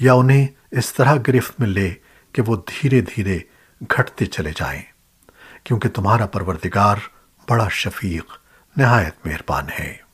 یا انہیں اس طرح گرفت میں لے کہ وہ دھیرے دھیرے گھٹتے چلے جائیں، کیونکہ تمہارا پروردگار بڑا شفیق، نہایت مہربان ہے۔